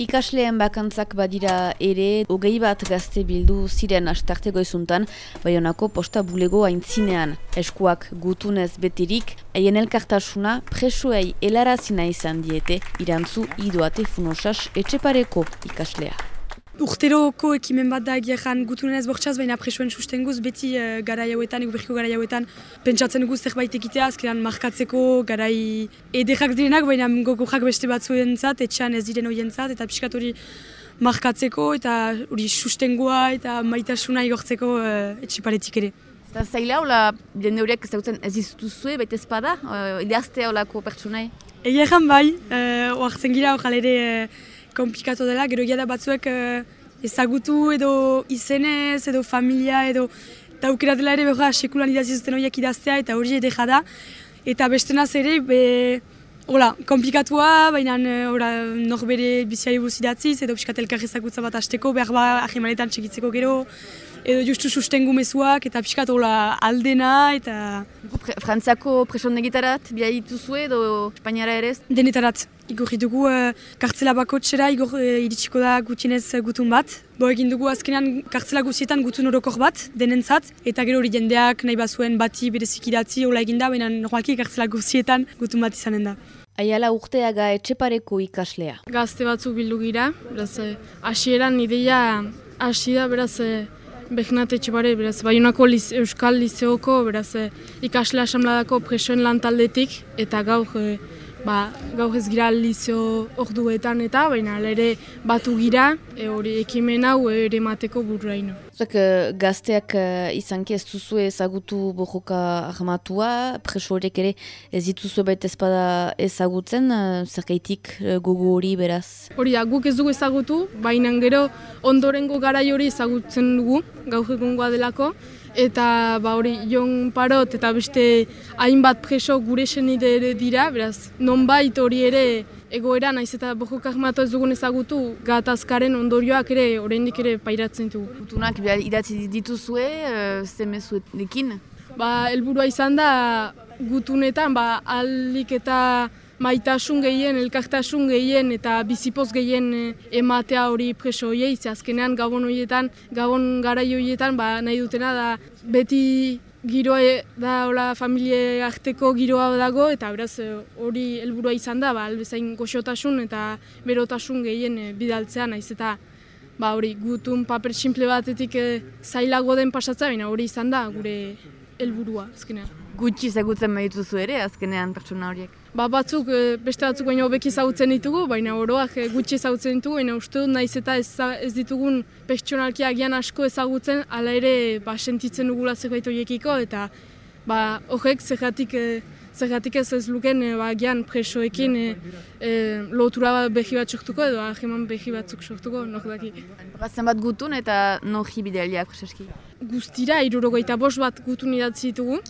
Ikasleen bakantzak badira ere, hogei bat gazte bildu ziren astarte goizuntan, baionako posta bulego aintzinean. Eskuak gutunez betirik, haien elkartasuna presoei helarazina izan diete, irantzu idoate funosas etxepareko ikaslea. Urteroko ekimen bat da egiajan gutunenez bortxaz, baina presoen sustenguz beti uh, garai hauetan, eguberko garai hauetan, pentsatzen dugu zerbait ekitea, azkenan markatzeko garai ederrak direnak, baina gogorrak beste batzuen zat, etxean ez diren horien zat, eta pixkat hori markatzeko, eta hori sustengua eta maitasuna igortzeko uh, etxiparetik ere. Eta zaila, hola, jende horiek ez dutzen ez izutuzue, baita ezpada, uh, ideaztea holako pertsunai? Egiajan bai, uh, oartzen gira hor ere uh, komplikatu dela, gero da batzuek uh, ezagutu edo izenez edo familia edo eta aukera dela ere behar sekulan idazi zuten horiek idaztea eta hori edeja da. Eta beste naz ere, be, hola, komplikatua, baina ora, norbere biziari buruz idatziz edo piskat elkar bat hasteko, behar ba ahimaletan txekitzeko gero, edo justu sustengu mezuak eta piskat hola aldena eta... Pre Frantziako presondegitarat, bia dituzue edo Espainiara ere? Denetarat. Igor dugu uh, kartzela bakotxera igor uh, iritsiko da gutienez gutun bat. Bo egin dugu azkenean kartzela guzietan gutun orokor bat, denentzat. Eta gero hori jendeak nahi bazuen bati berezik idatzi, hola eginda, baina normalki kartzela guzietan gutun bat izanen da. Aiala urteaga etxepareko ikaslea. Gazte batzuk bildu gira, beraz, eh, hasieran ideia hasi da, beraz, Behnat etxepare, beraz, Bayonako liz, Euskal Lizeoko, beraz, ikasle asamladako presoen lantaldetik, eta gaur ba, gaur ez gira lizio orduetan eta, baina ere batu gira, e, hori ekimen hau ere mateko burraino. Zuek uh, gazteak uh, izanki ez duzu ezagutu bojoka armatua, preso horiek ere ez dituzu baita ezpada ezagutzen, uh, zerkaitik gogo hori beraz? Hori da, guk ez dugu ezagutu, baina gero ondorengo garai hori ezagutzen dugu, gaur egungoa delako, eta ba hori jon parot eta beste hainbat preso gure senide ere dira, beraz, nonbait hori ere egoera naiz eta bojok ahmatu ez dugun ezagutu gatazkaren ondorioak ere oraindik ere pairatzen dugu. Gutunak idatzi dituzue, uh, zemezuetekin? Ba, helburua izan da gutunetan, ba, alik eta maitasun gehien, elkartasun gehien eta bizipoz gehien eh, ematea hori preso hoiei, ze azkenean gabon horietan, gabon garai horietan, ba, nahi dutena da beti giroa e, da hola familie arteko giroa dago eta beraz eh, hori helburua izan da, ba, albezain goxotasun eta berotasun gehien bidaltzea. Naiz eta ba, hori gutun paper simple batetik e, zailago den pasatza, baina hori izan da gure helburua azkenean gutxi ezagutzen badituzu ere, azkenean pertsona horiek? Ba, batzuk, eh, beste batzuk baino hobeki ezagutzen ditugu, baina oroak eh, gutxi ezagutzen ditugu, baina uste dut naiz eta ez, ditugun pertsonalki agian asko ezagutzen, ala ere ba, sentitzen dugula zerbait horiekiko, eta ba, horrek zergatik, eh, zergatik ez ez luken ba, agian presoekin e, e, lotura behi bat sortuko edo ahiman behi batzuk sortuko, nok daki. Batzen bat gutun eta nohi bidealiak, preseski? Guztira, irurogoita bost bat gutun idatzi ditugu,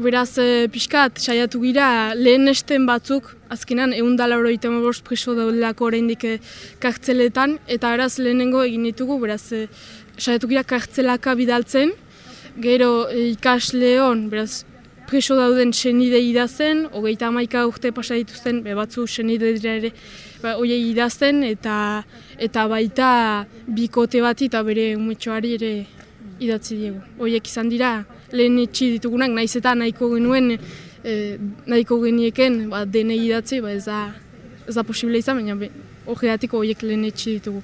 Beraz, e, pixkat, saiatu gira, lehen esten batzuk, azkenan, egun dala hori bost preso daudelako oraindik eh, kartzeletan, eta beraz, lehenengo egin ditugu, beraz, e, saiatu gira kartzelaka bidaltzen, gero e, ikasle hon, beraz, preso dauden senide idazten, hogeita amaika urte pasa dituzten, be batzu senide dira ere, ba, oiei idazten, eta, eta baita bikote bat eta bere umetxoari ere idatzi diegu. Hoiek izan dira, lehen etxi ditugunak, naiz eta nahiko genuen, e, nahiko genieken, ba, denei idatzi, ba, ez da, ez da posible izan, baina horregatik horiek lehen etxi ditugu.